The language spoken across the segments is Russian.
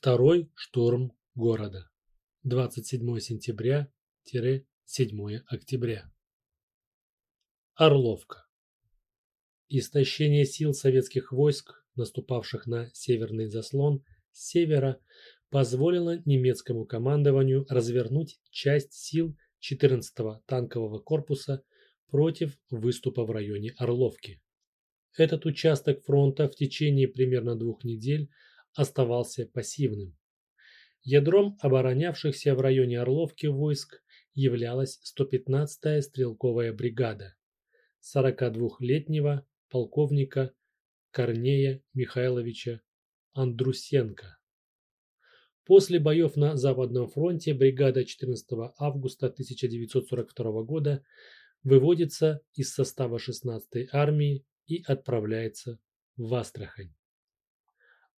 Второй штурм города. 27 сентября-7 октября. Орловка. Истощение сил советских войск, наступавших на северный заслон с севера, позволило немецкому командованию развернуть часть сил 14-го танкового корпуса против выступа в районе Орловки. Этот участок фронта в течение примерно двух недель оставался пассивным. Ядром оборонявшихся в районе Орловки войск являлась 115-я стрелковая бригада 42-летнего полковника Корнея Михайловича Андрусенко. После боев на Западном фронте бригада 14 августа 1942 года выводится из состава 16-й армии и отправляется в Астрахань.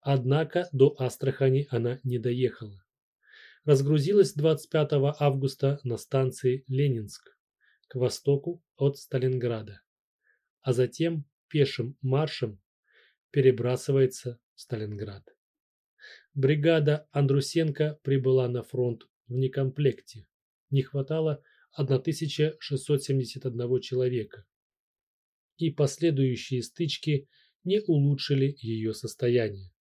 Однако до Астрахани она не доехала. Разгрузилась 25 августа на станции Ленинск к востоку от Сталинграда, а затем пешим маршем перебрасывается в Сталинград. Бригада Андрусенко прибыла на фронт в некомплекте. Не хватало 1671 человека. И последующие стычки не улучшили ее состояние.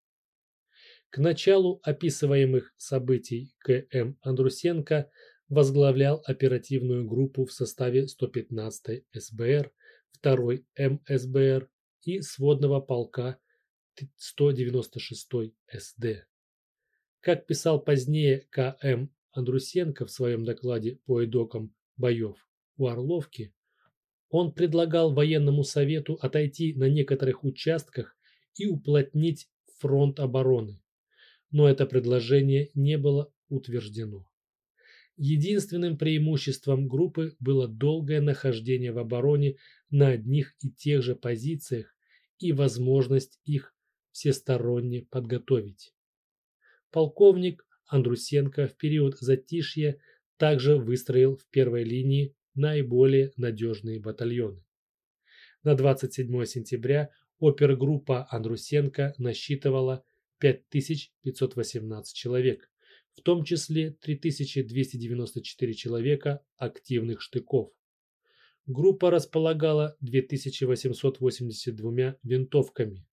К началу описываемых событий К.М. Андрусенко возглавлял оперативную группу в составе 115-й СБР, 2-й МСБР и сводного полка 196-й СД. Как писал позднее К.М. Андрусенко в своем докладе по итогам боев у Орловки, он предлагал военному совету отойти на некоторых участках и уплотнить фронт обороны но это предложение не было утверждено. Единственным преимуществом группы было долгое нахождение в обороне на одних и тех же позициях и возможность их всесторонне подготовить. Полковник Андрусенко в период затишья также выстроил в первой линии наиболее надежные батальоны. На 27 сентября опергруппа Андрусенко насчитывала 5518 человек, в том числе 3294 человека активных штыков. Группа располагала 2882 винтовками,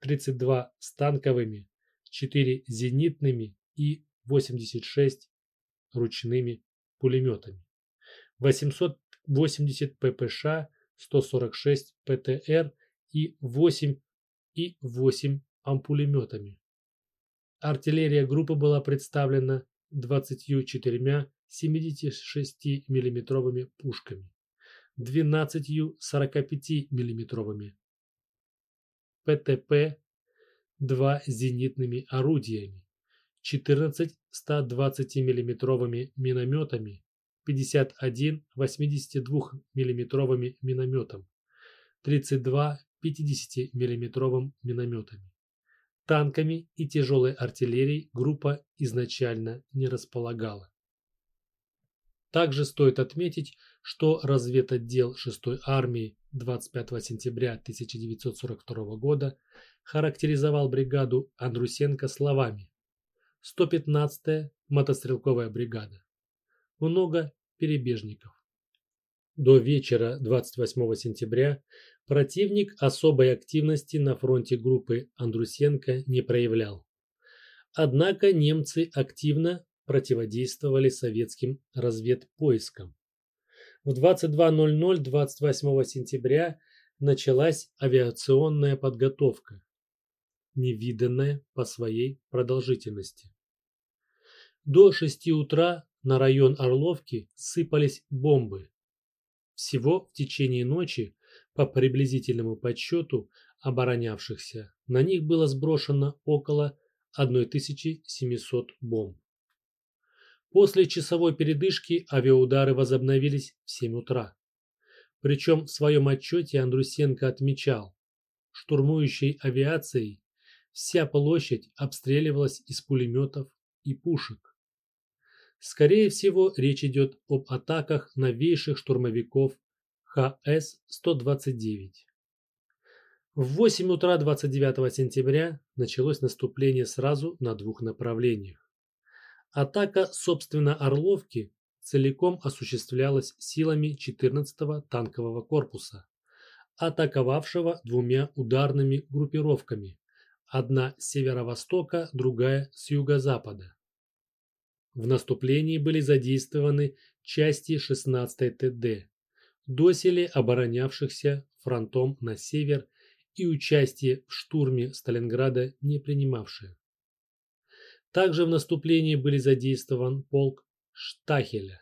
32 станковыми, 4 зенитными и 86 ручными пулеметами, 880 ППШ, 146 ПТР и 8 и 8 ампулеметами. Артиллерия группы была представлена 24 76 миллиметровыми пушками, 12 45 миллиметровыми ПТП, 2 зенитными орудиями, 14 120 миллиметровыми минометами, 51 82 миллиметровыми минометом, 32 50 миллиметровым минометами. Танками и тяжелой артиллерией группа изначально не располагала. Также стоит отметить, что разведотдел 6-й армии 25 сентября 1942 года характеризовал бригаду Андрусенко словами 115-я мотострелковая бригада. Много перебежников. До вечера 28 сентября Противник особой активности на фронте группы Андрусенко не проявлял. Однако немцы активно противодействовали советским разведпоискам. В 22.00 28 сентября началась авиационная подготовка, невиданная по своей продолжительности. До 6 утра на район Орловки сыпались бомбы. Всего в течение ночи по приблизительному подсчету оборонявшихся, на них было сброшено около 1700 бомб. После часовой передышки авиаудары возобновились в 7 утра. Причем в своем отчете Андрусенко отмечал, штурмующей авиацией вся площадь обстреливалась из пулеметов и пушек. Скорее всего, речь идет об атаках новейших штурмовиков ХС-129. В 8 утра 29 сентября началось наступление сразу на двух направлениях. Атака, собственно, Орловки целиком осуществлялась силами 14-го танкового корпуса, атаковавшего двумя ударными группировками, одна с северо-востока, другая с юго-запада. В наступлении были задействованы части 16-й ТД, доселе оборонявшихся фронтом на север и участие в штурме Сталинграда не принимавшие. Также в наступлении были задействован полк Штахеля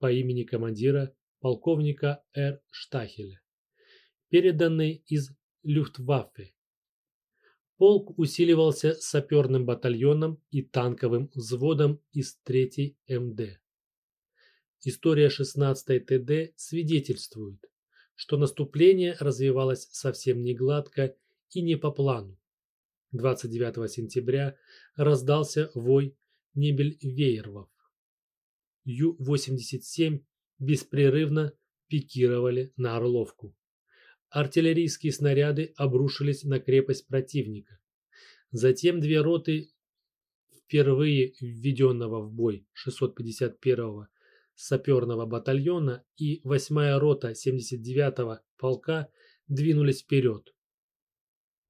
по имени командира полковника Р. Штахеля, переданный из Люфтваффе. Полк усиливался саперным батальоном и танковым взводом из 3 МД. История 16 ТД свидетельствует, что наступление развивалось совсем не гладко и не по плану. 29 сентября раздался вой Небель-Вейервов. Ю-87 беспрерывно пикировали на Орловку. Артиллерийские снаряды обрушились на крепость противника. Затем две роты впервые введенного в бой 651-го саперного батальона и 8-я рота 79-го полка двинулись вперед.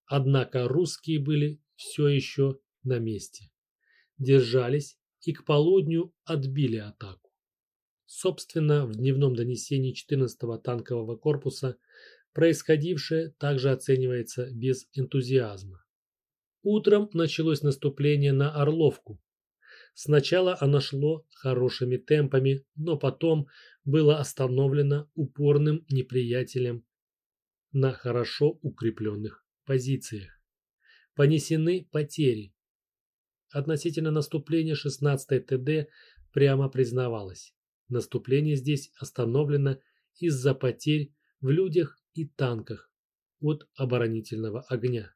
Однако русские были все еще на месте. Держались и к полудню отбили атаку. Собственно, в дневном донесении 14-го танкового корпуса происходившее также оценивается без энтузиазма. Утром началось наступление на Орловку. Сначала оно шло хорошими темпами, но потом было остановлено упорным неприятелем на хорошо укрепленных позициях. Понесены потери. Относительно наступления 16-й ТД прямо признавалось. Наступление здесь остановлено из-за потерь в людях и танках от оборонительного огня.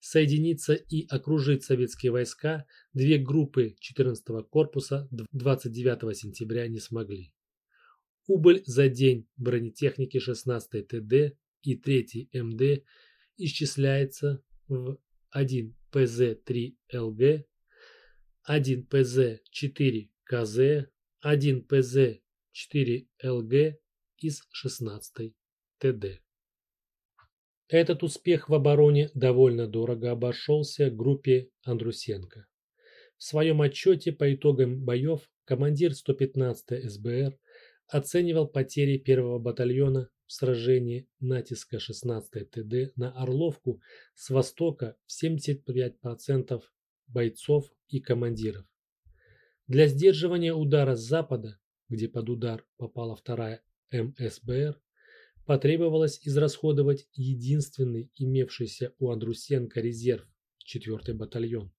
Соединиться и окружить советские войска две группы 14-го корпуса 29 сентября не смогли. Убыль за день бронетехники 16-й ТД и 3 МД исчисляется в 1 ПЗ-3ЛГ, 1 ПЗ-4КЗ, 1 ПЗ-4ЛГ из 16 ТД. Этот успех в обороне довольно дорого обошелся группе Андрусенко. В своем отчете по итогам боев командир 115 СБР оценивал потери первого батальона в сражении натиска 16 ТД на Орловку с востока в 75% бойцов и командиров. Для сдерживания удара с запада, где под удар попала вторая МСБР, потребовалось израсходовать единственный имевшийся у Андрусенко резерв – 4 батальон.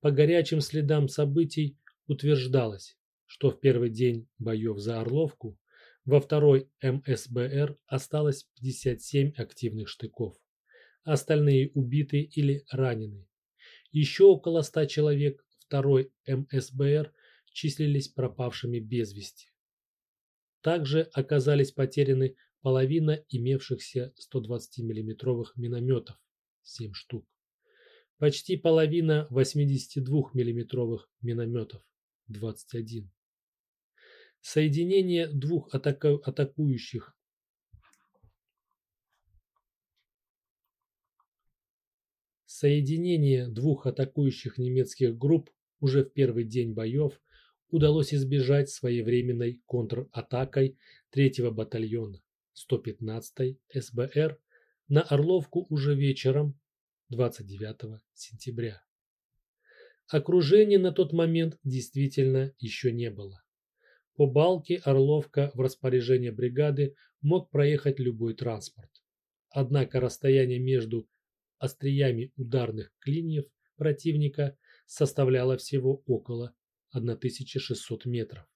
По горячим следам событий утверждалось, что в первый день боев за Орловку во второй МСБР осталось 57 активных штыков. Остальные убиты или ранены. Еще около 100 человек второй МСБР числились пропавшими без вести. Также оказались потеряны половина имевшихся 120 миллиметровых минометов – 7 штук. Почти половина 82 миллиметровых минометов – 21 соединение двух атаку атакующих Соединение двух атакующих немецких групп уже в первый день боев удалось избежать своевременной контратакой 3-го батальона 115-й СБР на Орловку уже вечером 29 сентября. Окружения на тот момент действительно еще не было. По балке Орловка в распоряжение бригады мог проехать любой транспорт. Однако расстояние между остриями ударных клиньев противника составляло всего около 1600 метров.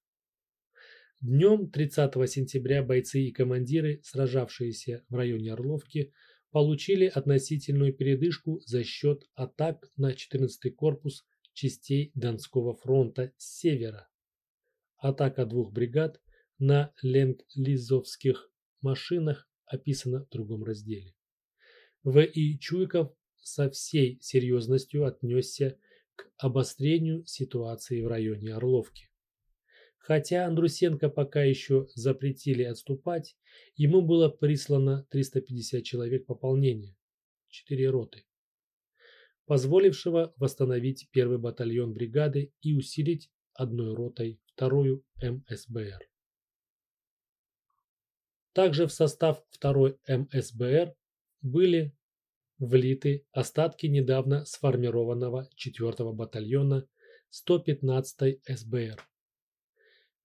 Днем 30 сентября бойцы и командиры, сражавшиеся в районе Орловки, получили относительную передышку за счет атак на 14-й корпус частей Донского фронта с севера. Атака двух бригад на ленд-лизовских машинах описана в другом разделе. В.И. Чуйков со всей серьезностью отнесся к обострению ситуации в районе Орловки. Хотя Андрусенко пока еще запретили отступать, ему было прислано 350 человек пополнения, 4 роты, позволившего восстановить первый батальон бригады и усилить одной ротой вторую МСБР. Также в состав второй МСБР были влиты остатки недавно сформированного 4-го батальона 115-й СБР.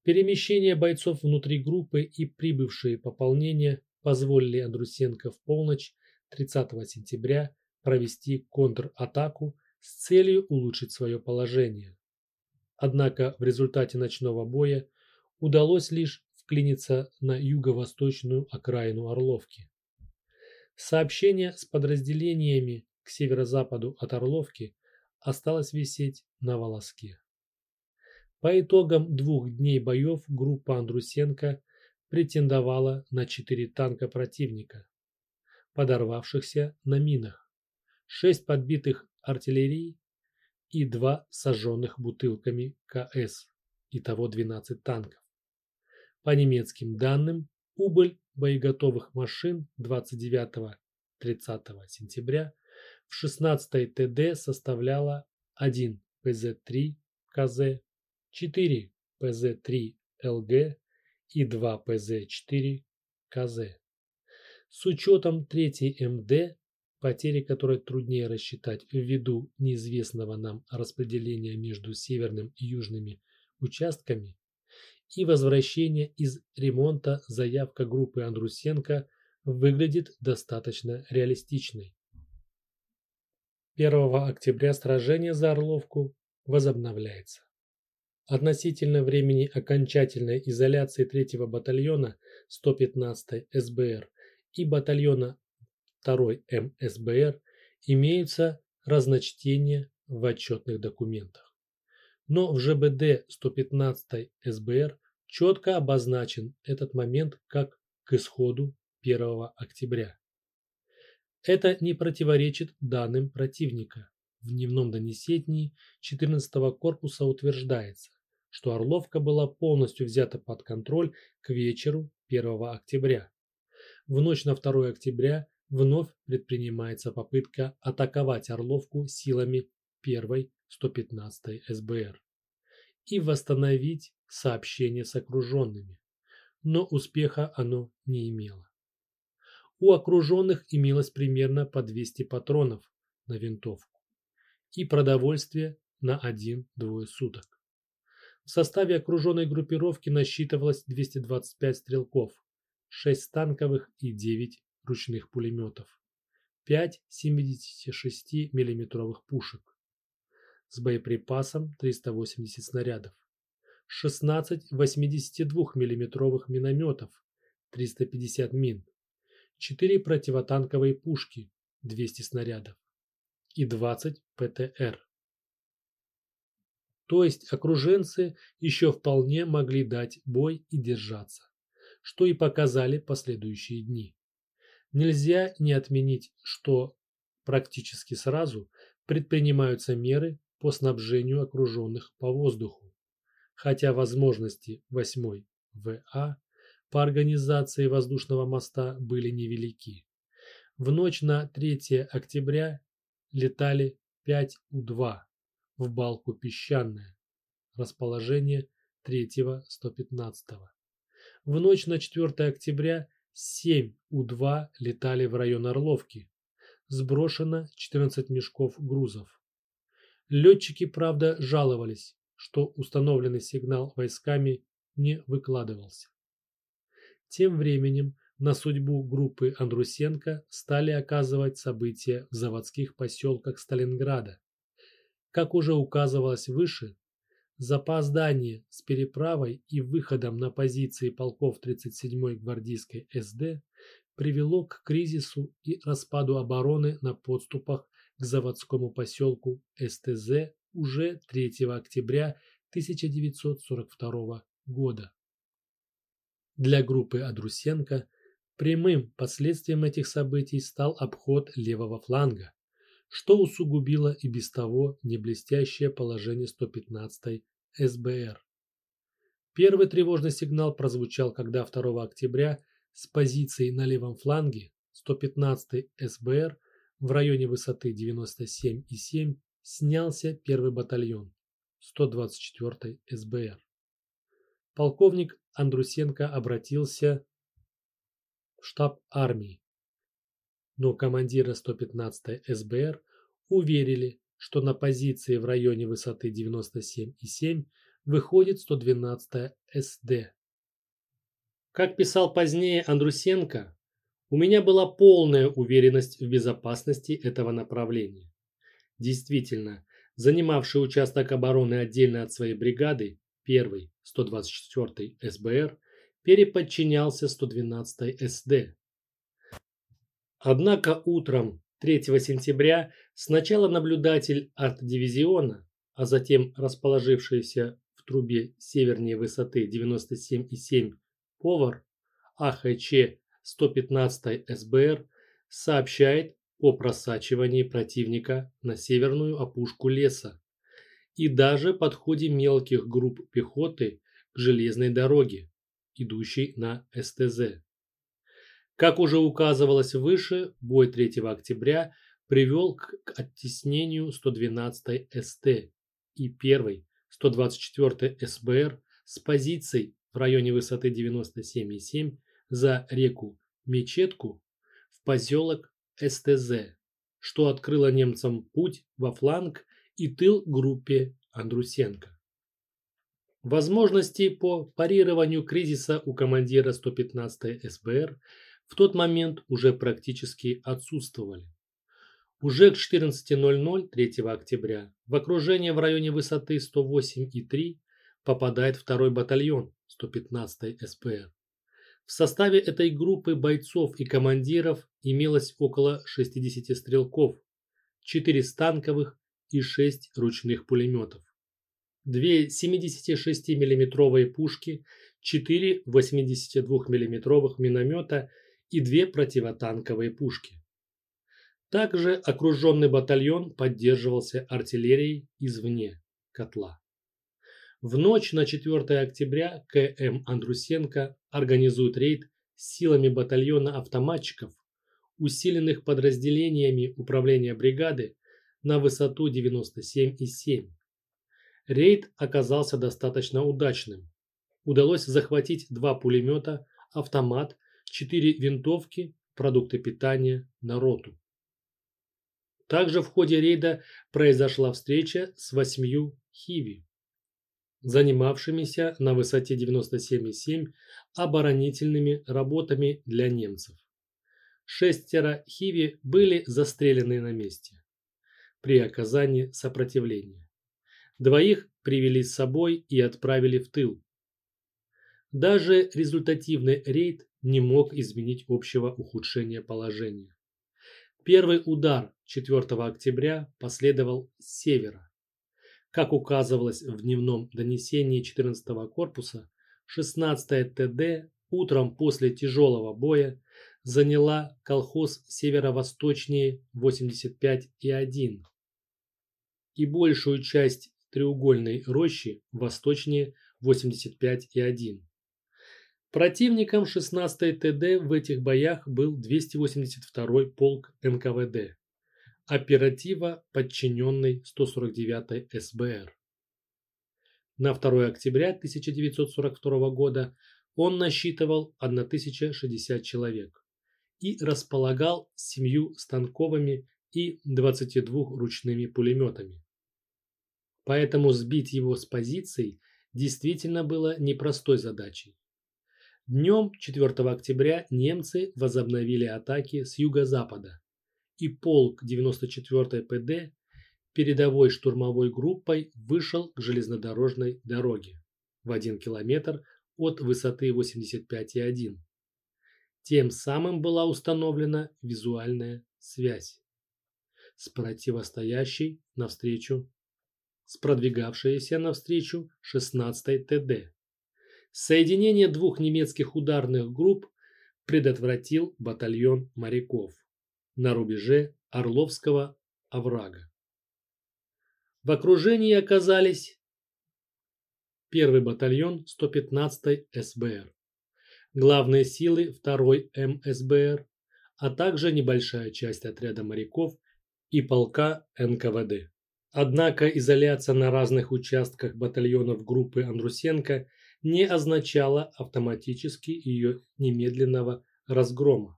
Перемещение бойцов внутри группы и прибывшие пополнения позволили Андрусенко в полночь 30 сентября провести контратаку с целью улучшить свое положение. Однако в результате ночного боя удалось лишь вклиниться на юго-восточную окраину Орловки. Сообщение с подразделениями к северо-западу от Орловки осталось висеть на волоске. По итогам двух дней боев группа Андрусенко претендовала на четыре танка противника, подорвавшихся на минах, шесть подбитых артиллерий и два сожженных бутылками КС, итого 12 танков. По немецким данным, убыль боеготовых машин 29-30 сентября в 16 ТД составляла 1 ПЗ-3 КЗ, 4 ПЗ-3 ЛГ и 2 ПЗ-4 КЗ. С учетом 3 МД, потери которой труднее рассчитать ввиду неизвестного нам распределения между северным и южными участками, и возвращение из ремонта заявка группы Андрусенко выглядит достаточно реалистичной. 1 октября сражение за Орловку возобновляется. Относительно времени окончательной изоляции 3-го батальона 115 СБР и батальона 2 МСБР имеются разночтения в отчетных документах но в ЖБД 115 СБР четко обозначен этот момент как к исходу 1 октября. Это не противоречит данным противника. В дневном донесении 14-го корпуса утверждается, что Орловка была полностью взята под контроль к вечеру 1 октября. В ночь на 2 октября вновь предпринимается попытка атаковать Орловку силами 1 115 СБР и восстановить сообщение с окруженными, но успеха оно не имело. У окруженных имелось примерно по 200 патронов на винтовку и продовольствие на 1-2 суток. В составе окруженной группировки насчитывалось 225 стрелков, 6 танковых и 9 ручных пулеметов, 5 76 миллиметровых пушек, с боеприпасом 380 снарядов, 16 82 миллиметровых минометов, 350 мин, 4 противотанковые пушки, 200 снарядов и 20 ПТР. То есть окруженцы еще вполне могли дать бой и держаться, что и показали последующие дни. Нельзя не отменить, что практически сразу предпринимаются меры по снабжению окруженных по воздуху, хотя возможности 8 ВА по организации воздушного моста были невелики. В ночь на 3 октября летали 5 У-2 в балку «Песчаная», расположение 3-го 115-го. В ночь на 4 октября 7 У-2 летали в район Орловки. Сброшено 14 мешков грузов. Летчики, правда, жаловались, что установленный сигнал войсками не выкладывался. Тем временем на судьбу группы Андрусенко стали оказывать события в заводских поселках Сталинграда. Как уже указывалось выше, запоздание с переправой и выходом на позиции полков 37-й гвардейской СД привело к кризису и распаду обороны на подступах к заводскому поселку СТЗ уже 3 октября 1942 года. Для группы Адрусенко Прямым последствием этих событий стал обход левого фланга, что усугубило и без того не блестящее положение 115-й СБР. Первый тревожный сигнал прозвучал, когда 2 октября с позиции на левом фланге 115-й СБР в районе высоты 97,7 снялся первый батальон 124-й СБР. Полковник Андрусенко обратился в штаб армии, но командира 115-й СБР уверили, что на позиции в районе высоты 97,7 выходит 112 СД. Как писал позднее Андрусенко, у меня была полная уверенность в безопасности этого направления. Действительно, занимавший участок обороны отдельно от своей бригады, 1 124 СБР, переподчинялся 112 СД. Однако утром 3 сентября сначала наблюдатель арт-дивизиона, а затем расположившийся трубе севернее высоты 97,7 повар АХЧ 115 СБР сообщает о просачивании противника на северную опушку леса и даже подходе мелких групп пехоты к железной дороге, идущей на СТЗ. Как уже указывалось выше, бой 3 октября привел к оттеснению 112 СТ и 1 124 СБР с позиций в районе высоты 97,7 за реку Мечетку в поселок СТЗ, что открыло немцам путь во фланг и тыл группе Андрусенко. Возможности по парированию кризиса у командира 115 СБР в тот момент уже практически отсутствовали. Уже к 14.00 3 октября в окружение в районе высоты 108,3 попадает второй батальон 115 СПР. В составе этой группы бойцов и командиров имелось около 60 стрелков, 4 станковых и 6 ручных пулеметов. Две 76 миллиметровые пушки, 4 82 миллиметровых миномета и две противотанковые пушки. Также окруженный батальон поддерживался артиллерией извне котла. В ночь на 4 октября К.М. Андрусенко организует рейд силами батальона автоматчиков, усиленных подразделениями управления бригады на высоту 97,7. Рейд оказался достаточно удачным. Удалось захватить два пулемета, автомат, четыре винтовки, продукты питания на роту. Также в ходе рейда произошла встреча с восьмью хиви, занимавшимися на высоте 97,7 оборонительными работами для немцев. Шестеро хиви были застрелены на месте при оказании сопротивления. Двоих привели с собой и отправили в тыл. Даже результативный рейд не мог изменить общего ухудшения положения. Первый удар 4 октября последовал с севера. Как указывалось в дневном донесении 14-го корпуса, 16-я ТД утром после тяжелого боя заняла колхоз северо-восточнее 85 и 1 и большую часть треугольной рощи восточнее 85 и 1. Противником 16-й ТД в этих боях был 282-й полк НКВД, оператива подчиненный 149-й СБР. На 2 октября 1942 года он насчитывал 1060 человек и располагал семью станковыми и 22 ручными пулеметами. Поэтому сбить его с позиций действительно было непростой задачей. Днем 4 октября немцы возобновили атаки с юго-запада, и полк 94-й ПД передовой штурмовой группой вышел к железнодорожной дороге в 1 километр от высоты 85,1. Тем самым была установлена визуальная связь с противостоящей навстречу, с продвигавшейся навстречу 16-й ТД. Соединение двух немецких ударных групп предотвратил батальон моряков на рубеже Орловского оврага. В окружении оказались первый батальон 115 СБР, главные силы 2 МСБР, а также небольшая часть отряда моряков и полка НКВД. Однако изоляция на разных участках батальонов группы Андрусенко не означала автоматически ее немедленного разгрома.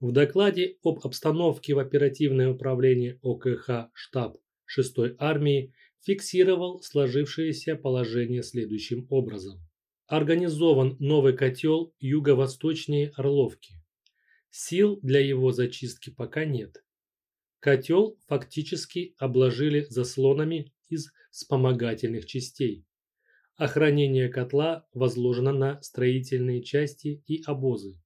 В докладе об обстановке в оперативное управление ОКХ штаб 6-й армии фиксировал сложившееся положение следующим образом. Организован новый котел юго-восточнее Орловки. Сил для его зачистки пока нет. Котел фактически обложили заслонами из вспомогательных частей. Охранение котла возложено на строительные части и обозы.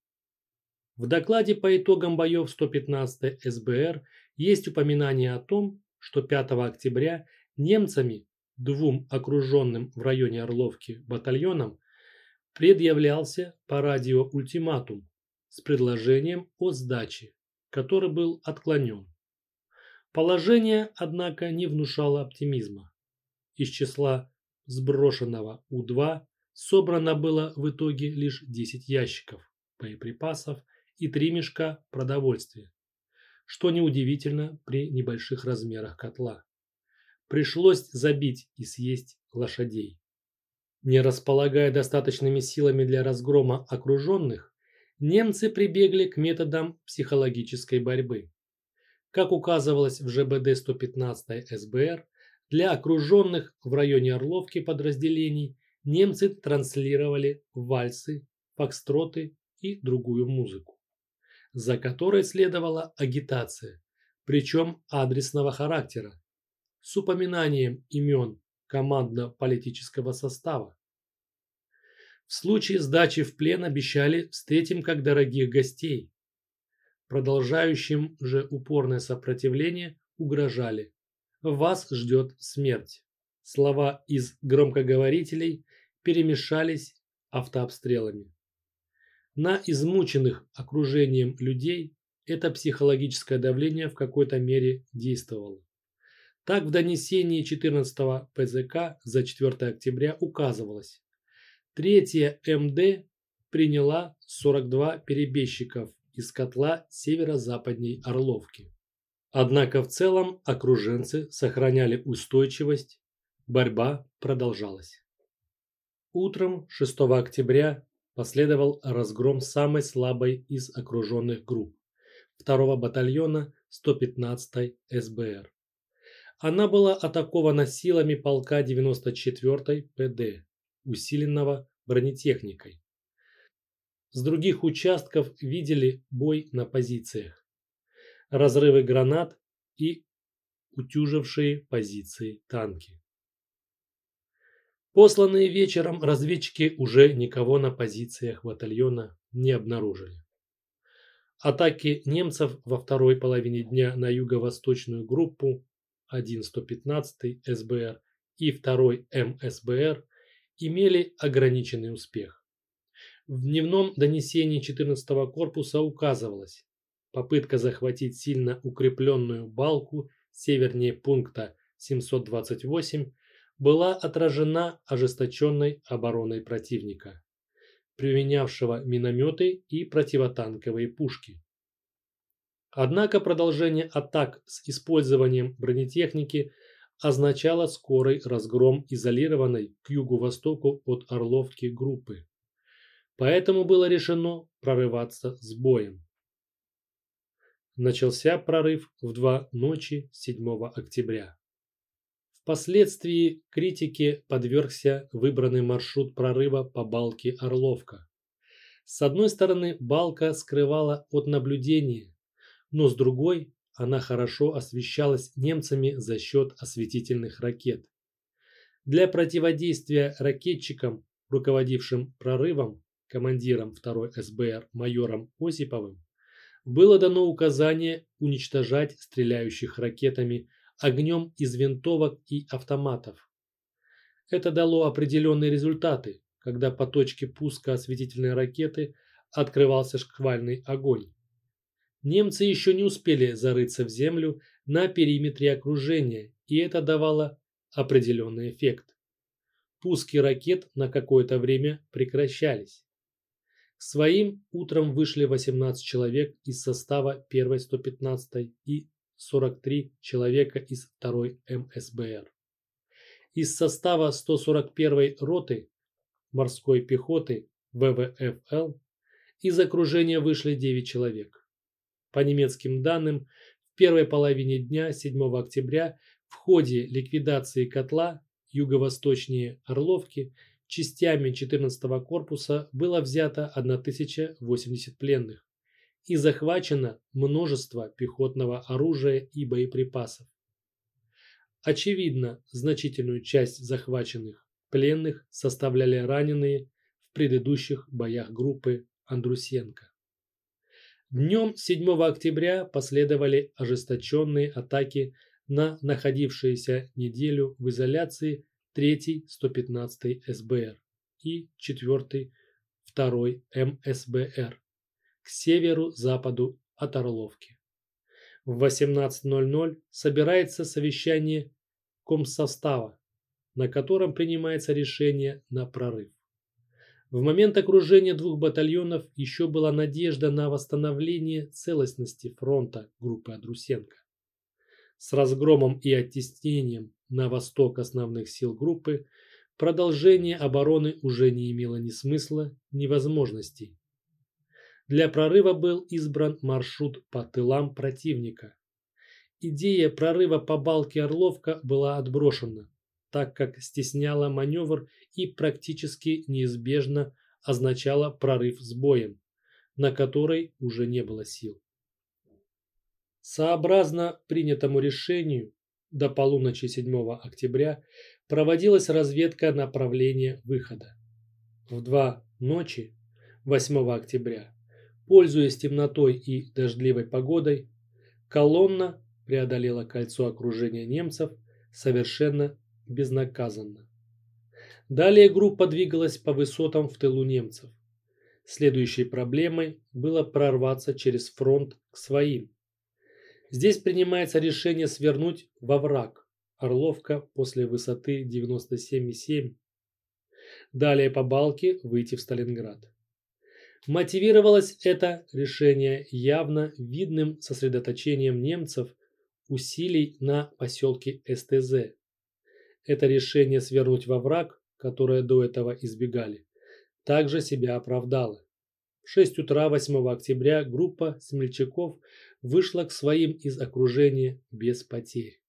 В докладе по итогам боев 115 СБР есть упоминание о том, что 5 октября немцами двум окруженным в районе Орловки батальонам предъявлялся по радио ультиматум с предложением о сдаче, который был отклонен. Положение, однако, не внушало оптимизма. Из числа сброшенного У-2 собрано было в итоге лишь 10 ящиков боеприпасов и 3 мешка продовольствия, что неудивительно при небольших размерах котла. Пришлось забить и съесть лошадей. Не располагая достаточными силами для разгрома окруженных, немцы прибегли к методам психологической борьбы. Как указывалось в ЖБД 115 СБР, для окруженных в районе Орловки подразделений немцы транслировали вальсы, фокстроты и другую музыку, за которой следовала агитация, причем адресного характера, с упоминанием имен командно-политического состава. В случае сдачи в плен обещали встретим как дорогих гостей, Продолжающим же упорное сопротивление угрожали. Вас ждет смерть. Слова из громкоговорителей перемешались автообстрелами. На измученных окружением людей это психологическое давление в какой-то мере действовало. Так в донесении 14 ПЗК за 4 октября указывалось. Третья МД приняла 42 перебежчиков из котла северо-западней Орловки. Однако в целом окруженцы сохраняли устойчивость, борьба продолжалась. Утром 6 октября последовал разгром самой слабой из окруженных групп 2 батальона 115 СБР. Она была атакована силами полка 94 ПД, усиленного бронетехникой. С других участков видели бой на позициях, разрывы гранат и утюжившие позиции танки. Посланные вечером разведчики уже никого на позициях батальона не обнаружили. Атаки немцев во второй половине дня на юго-восточную группу 1-115 СБР и 2 МСБР имели ограниченный успех. В дневном донесении 14-го корпуса указывалось, попытка захватить сильно укрепленную балку севернее пункта 728 была отражена ожесточенной обороной противника, применявшего минометы и противотанковые пушки. Однако продолжение атак с использованием бронетехники означало скорый разгром изолированной к югу-востоку от Орловки группы. Поэтому было решено прорываться с боем. Начался прорыв в два ночи 7 октября. Впоследствии критике подвергся выбранный маршрут прорыва по балке Орловка. С одной стороны, балка скрывала от наблюдения, но с другой она хорошо освещалась немцами за счет осветительных ракет. Для противодействия ракетчикам, руководившим прорывом, командиром 2 СБР майором Осиповым, было дано указание уничтожать стреляющих ракетами огнем из винтовок и автоматов. Это дало определенные результаты, когда по точке пуска осветительной ракеты открывался шквальный огонь. Немцы еще не успели зарыться в землю на периметре окружения, и это давало определенный эффект. Пуски ракет на какое-то время прекращались. Своим утром вышли 18 человек из состава 1-й 115-й и 43 человека из 2-й МСБР. Из состава 141-й роты морской пехоты ВВФЛ из окружения вышли 9 человек. По немецким данным, в первой половине дня 7 октября в ходе ликвидации котла юго-восточнее Орловки частями 14-го корпуса было взято 1080 пленных и захвачено множество пехотного оружия и боеприпасов. Очевидно, значительную часть захваченных пленных составляли раненые в предыдущих боях группы Андрусенко. Днем 7 октября последовали ожесточенные атаки на находившиеся неделю в изоляции 3-й 115 СБР и 4-й 2 МСБР к северу-западу от Орловки. В 18.00 собирается совещание комсостава, на котором принимается решение на прорыв. В момент окружения двух батальонов еще была надежда на восстановление целостности фронта группы Адрусенко. С разгромом и оттеснением на восток основных сил группы продолжение обороны уже не имело ни смысла, ни возможностей. Для прорыва был избран маршрут по тылам противника. Идея прорыва по балке Орловка была отброшена, так как стесняла маневр и практически неизбежно означала прорыв с боем, на который уже не было сил. Сообразно принятому решению, до полуночи 7 октября проводилась разведка направления выхода. В два ночи 8 октября, пользуясь темнотой и дождливой погодой, колонна преодолела кольцо окружения немцев совершенно безнаказанно. Далее группа двигалась по высотам в тылу немцев. Следующей проблемой было прорваться через фронт к своим. Здесь принимается решение свернуть во враг. Орловка после высоты 97,7. Далее по балке выйти в Сталинград. Мотивировалось это решение явно видным сосредоточением немцев усилий на поселке СТЗ. Это решение свернуть во враг, которое до этого избегали, также себя оправдало. В 6 утра 8 октября группа смельчаков вышла к своим из окружения без потерь.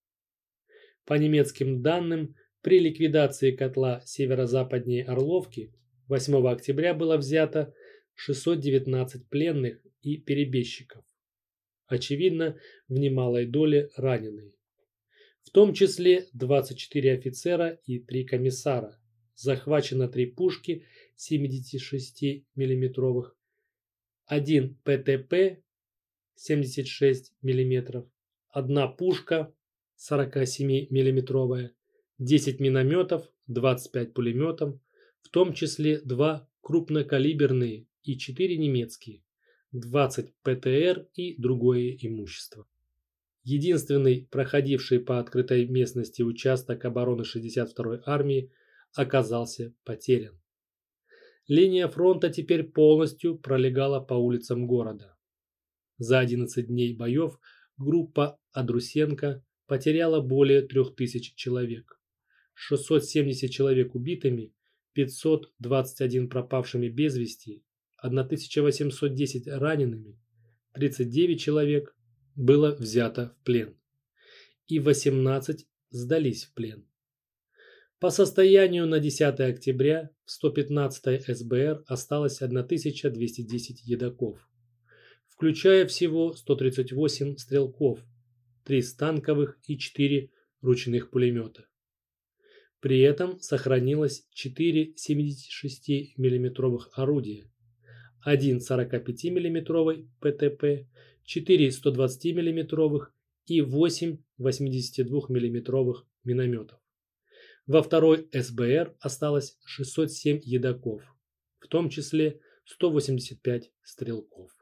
По немецким данным, при ликвидации котла северо-западнее Орловки 8 октября было взято 619 пленных и перебежчиков. Очевидно, в немалой доле раненые. В том числе 24 офицера и 3 комиссара. Захвачено 3 пушки 76 миллиметровых, 1 ПТП 76 мм, одна пушка 47 миллиметровая, 10 минометов, 25 пулеметов, в том числе 2 крупнокалиберные и 4 немецкие, 20 ПТР и другое имущество. Единственный проходивший по открытой местности участок обороны 62-й армии оказался потерян. Линия фронта теперь полностью пролегала по улицам города. За 11 дней боев группа Адрусенко потеряла более 3000 человек. 670 человек убитыми, 521 пропавшими без вести, 1810 ранеными, 39 человек было взято в плен и 18 сдались в плен. По состоянию на 10 октября в 115 СБР осталось 1210 едоков, включая всего 138 стрелков, 3 станковых и 4 ручных пулемета. При этом сохранилось 4 76 миллиметровых орудия, 1 45 миллиметровый ПТП, 4 120 миллиметровых и 8 82 миллиметровых минометов. Во второй СБР осталось 607 едоков, в том числе 185 стрелков.